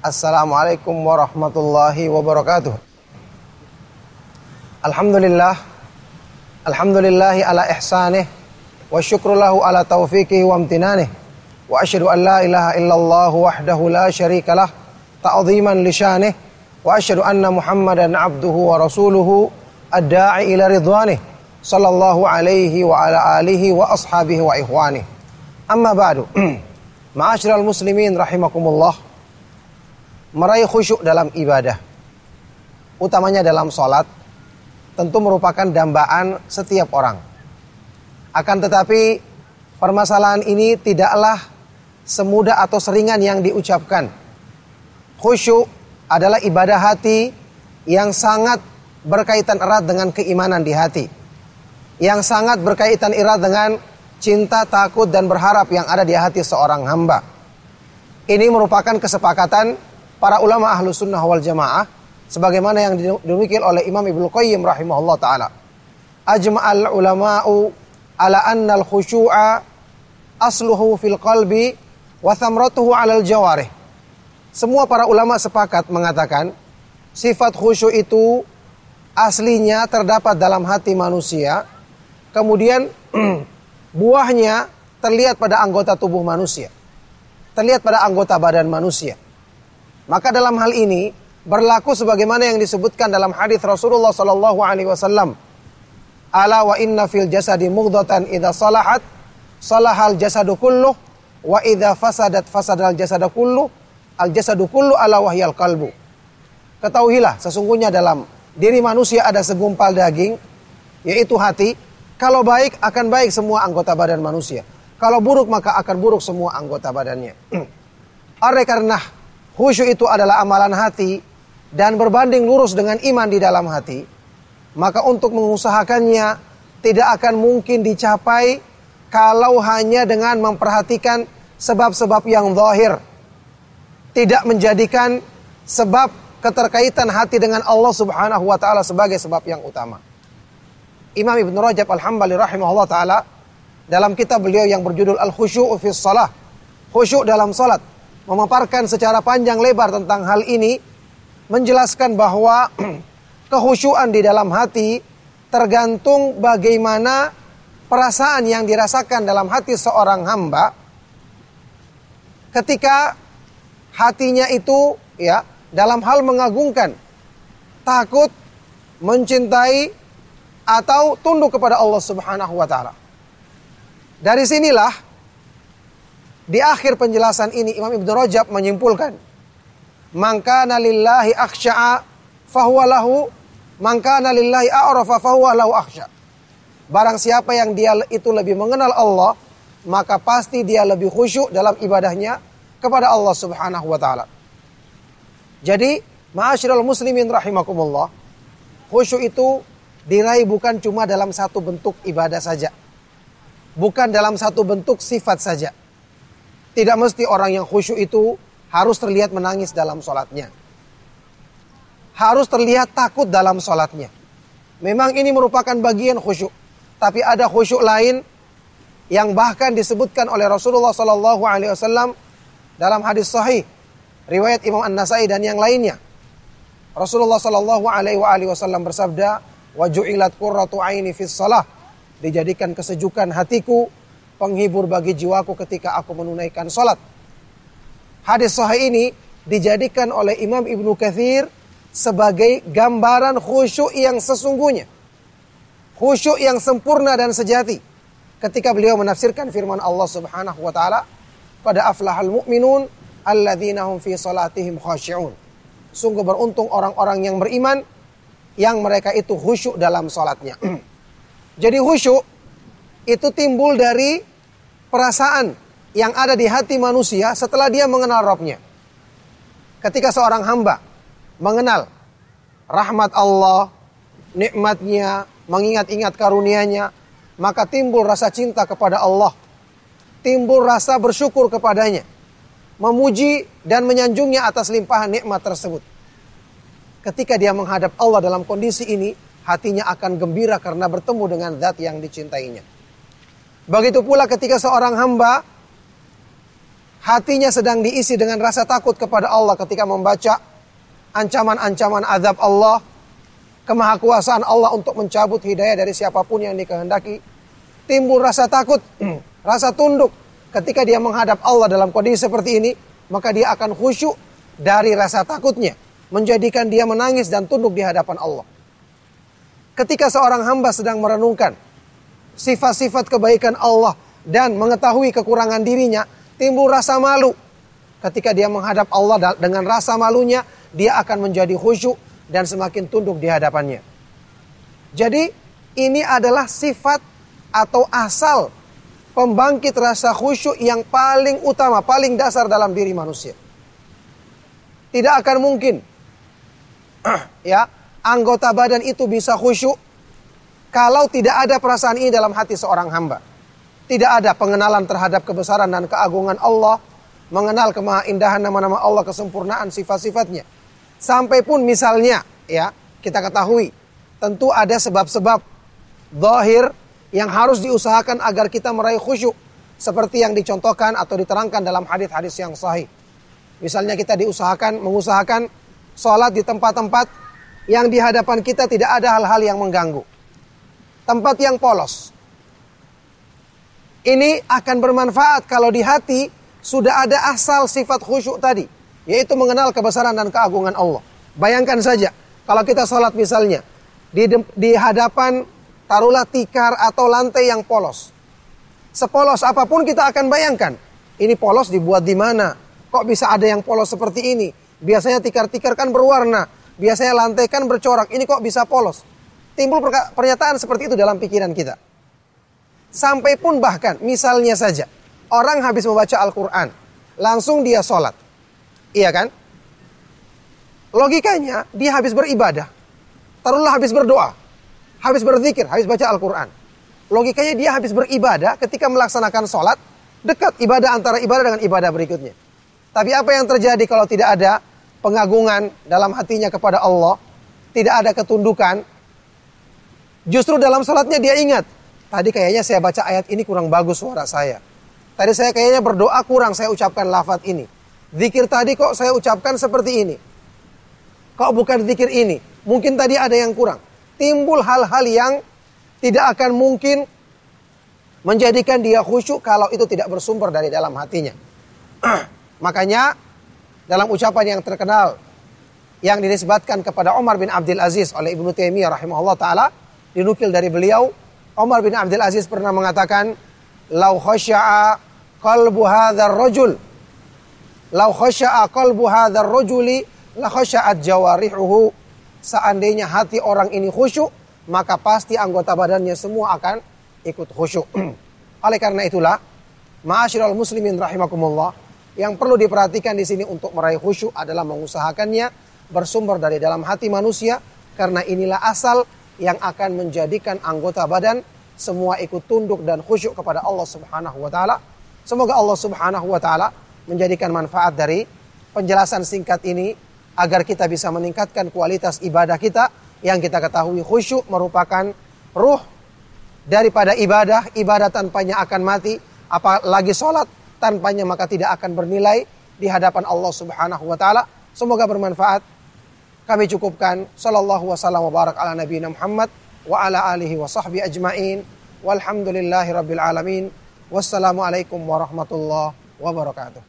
Assalamualaikum warahmatullahi wabarakatuh. Alhamdulillah. Alhamdulillahi ala ihsanih. Wa syukru lahu ala taufiqihi wa amtinanih. Wa asyhadu an la ilaha illallah wahdahu la syarika lah. Ta'ziman li syanih. Wa asyhadu anna Muhammadan abduhu wa rasuluhu ad-da'i ila ridwanih. Sallallahu alaihi wa ala alihi wa ashabihi wa ikhwanih. Amma ba'du. Ma'asyiral muslimin rahimakumullah. Meraih khusyuk dalam ibadah. Utamanya dalam salat tentu merupakan dambaan setiap orang. Akan tetapi permasalahan ini tidaklah semudah atau seringan yang diucapkan. Khusyuk adalah ibadah hati yang sangat berkaitan erat dengan keimanan di hati. Yang sangat berkaitan erat dengan cinta, takut, dan berharap yang ada di hati seorang hamba. Ini merupakan kesepakatan para ulama ahlu sunnah wal jamaah sebagaimana yang dinukil oleh Imam Ibnu Qayyim rahimahullah taala. Ajma'al ulama'u ala anna al-khusyu'a asluhu fil qalbi wa thamratuhu 'alal jawarih. Semua para ulama sepakat mengatakan sifat khusyuk itu aslinya terdapat dalam hati manusia, kemudian buahnya terlihat pada anggota tubuh manusia. Terlihat pada anggota badan manusia. Maka dalam hal ini berlaku sebagaimana yang disebutkan dalam hadis Rasulullah sallallahu alaihi wasallam. Ala wa inna fil jasadi mughdatan idza salahat salahal jasadu kulluh wa idza fasadat fasadal jasadu kulluh al jasadu kullu ala wahyal qalbu. Ketahuilah sesungguhnya dalam diri manusia ada segumpal daging yaitu hati. Kalau baik akan baik semua anggota badan manusia. Kalau buruk maka akan buruk semua anggota badannya. Oleh karena khusyuk itu adalah amalan hati dan berbanding lurus dengan iman di dalam hati, maka untuk mengusahakannya tidak akan mungkin dicapai kalau hanya dengan memperhatikan sebab-sebab yang zahir. Tidak menjadikan sebab keterkaitan hati dengan Allah Subhanahu wa taala sebagai sebab yang utama. Imam Ibn Rajab Al-Hambali rahimahullah taala dalam kitab beliau yang berjudul Al-Khusyu'u fi Shalah, khusyuk dalam salat memaparkan secara panjang lebar tentang hal ini menjelaskan bahwa kehusyuan di dalam hati tergantung bagaimana perasaan yang dirasakan dalam hati seorang hamba ketika hatinya itu ya dalam hal mengagungkan takut mencintai atau tunduk kepada Allah Subhanahu wa taala. Dari sinilah di akhir penjelasan ini Imam Ibnu Rajab menyimpulkan, "Maka lillahi akhsya'a fahuwa lahu, maka lillahi a'rafa fahuwa lahu akhsya." Barang siapa yang dia itu lebih mengenal Allah, maka pasti dia lebih khusyuk dalam ibadahnya kepada Allah Subhanahu wa taala. Jadi, ma'asyiral muslimin rahimakumullah, khusyuk itu diraih bukan cuma dalam satu bentuk ibadah saja. Bukan dalam satu bentuk sifat saja. Tidak mesti orang yang khusyuk itu harus terlihat menangis dalam sholatnya. Harus terlihat takut dalam sholatnya. Memang ini merupakan bagian khusyuk. Tapi ada khusyuk lain yang bahkan disebutkan oleh Rasulullah Sallallahu Alaihi Wasallam dalam hadis sahih riwayat Imam An Nasai dan yang lainnya. Rasulullah Sallallahu Alaihi Wasallam bersabda, "Wajulat qurratu aini fis salah." Dijadikan kesejukan hatiku penghibur bagi jiwaku ketika aku menunaikan sholat. Hadis sahih ini dijadikan oleh Imam Ibnu Kathir sebagai gambaran khusyuk yang sesungguhnya. Khusyuk yang sempurna dan sejati. Ketika beliau menafsirkan firman Allah Subhanahu wa taala pada aflahal mu'minun alladzina hum fi salatihim khashi'un. Sungguh beruntung orang-orang yang beriman yang mereka itu khusyuk dalam salatnya. Jadi khusyuk itu timbul dari perasaan yang ada di hati manusia setelah dia mengenal Robnya. Ketika seorang hamba mengenal rahmat Allah, nikmatnya, mengingat-ingat karunia-Nya, maka timbul rasa cinta kepada Allah. Timbul rasa bersyukur kepadanya. Memuji dan menyanjungnya atas limpahan nikmat tersebut. Ketika dia menghadap Allah dalam kondisi ini, hatinya akan gembira karena bertemu dengan zat yang dicintainya. Begitu pula ketika seorang hamba hatinya sedang diisi dengan rasa takut kepada Allah ketika membaca ancaman-ancaman azab Allah, kemahakuasaan Allah untuk mencabut hidayah dari siapa pun yang dikehendaki, timbul rasa takut, rasa tunduk ketika dia menghadap Allah dalam kondisi seperti ini, maka dia akan khusyuk dari rasa takutnya, menjadikan dia menangis dan tunduk di hadapan Allah. Ketika seorang hamba sedang merenungkan sifat-sifat kebaikan Allah dan mengetahui kekurangan dirinya, timbul rasa malu. Ketika dia menghadap Allah dengan rasa malunya, dia akan menjadi khusyuk dan semakin tunduk di hadapannya. Jadi, ini adalah sifat atau asal pembangkit rasa khusyuk yang paling utama, paling dasar dalam diri manusia. Tidak akan mungkin ya, anggota badan itu bisa khusyuk kalau tidak ada perasaan ini dalam hati seorang hamba. Tidak ada pengenalan terhadap kebesaran dan keagungan Allah. Mengenal kemahaindahan nama-nama Allah, kesempurnaan sifat-sifatnya. Sampai pun misalnya, ya, kita ketahui. Tentu ada sebab-sebab zahir yang harus diusahakan agar kita meraih khusyuk. Seperti yang dicontohkan atau diterangkan dalam hadis-hadis yang sahih. Misalnya kita diusahakan, mengusahakan sholat di tempat-tempat yang di hadapan kita tidak ada hal-hal yang mengganggu. Tempat yang polos, ini akan bermanfaat kalau di hati sudah ada asal sifat khusyuk tadi, yaitu mengenal kebesaran dan keagungan Allah. Bayangkan saja, kalau kita sholat misalnya, di, di hadapan taruhlah tikar atau lantai yang polos. Sepolos apa pun kita akan bayangkan, ini polos dibuat di mana? Kok bisa ada yang polos seperti ini? Biasanya tikar-tikar kan berwarna, biasanya lantai kan bercorak, ini kok bisa polos? Timbul pernyataan seperti itu dalam pikiran kita. Sampai pun bahkan misalnya saja orang habis membaca Al-Quran. Langsung dia sholat. Iya kan? Logikanya dia habis beribadah. Taruhlah habis berdoa. Habis berzikir, habis baca Al-Quran. Logikanya dia habis beribadah ketika melaksanakan sholat. Dekat ibadah antara ibadah dengan ibadah berikutnya. Tapi apa yang terjadi kalau tidak ada pengagungan dalam hatinya kepada Allah. Tidak ada ketundukan. Justru dalam sholatnya dia ingat Tadi kayaknya saya baca ayat ini kurang bagus suara saya. Tadi saya kayaknya berdoa kurang saya ucapkan lafat ini. Zikir tadi kok saya ucapkan seperti ini. Kok bukan zikir ini? Mungkin tadi ada yang kurang. Timbul hal-hal yang tidak akan mungkin menjadikan dia khusyuk kalau itu tidak bersumber dari dalam hatinya. Makanya dalam ucapan yang terkenal yang dinisbatkan kepada Umar bin Abdul Aziz oleh Ibnu Taimiyah rahimahullah taala dinukil dari beliau Umar bin Abdul Aziz pernah mengatakan, "Lau khasya'a qalbu hadzal rajul, lau khasya'a qalbu hadzal rajuli la khasya'at jawarihuhu." Seandainya hati orang ini khusyuk, maka pasti anggota badannya semua akan ikut khusyuk. Oleh karena itulah, ma'asyiral muslimin rahimakumullah, yang perlu diperhatikan di sini untuk meraih khusyuk adalah mengusahakannya bersumber dari dalam hati manusia karena inilah asal yang akan menjadikan anggota badan semua ikut tunduk dan khusyuk kepada Allah Subhanahu wa taala. Semoga Allah Subhanahu wa taala menjadikan manfaat dari penjelasan singkat ini agar kita bisa meningkatkan kualitas ibadah kita yang kita ketahui khusyuk merupakan ruh daripada ibadah, ibadah tanpanya akan mati, apalagi sholat tanpanya maka tidak akan bernilai di hadapan Allah Subhanahu wa taala. Semoga bermanfaat. Kami cukupkan sallallahu wasallam wa barak ala nabiyina Muhammad wa ala alihi wa sahbihi ajmain. Walhamdulillahi rabbil alamin. Wassalamualaikum warahmatullahi wabarakatuh.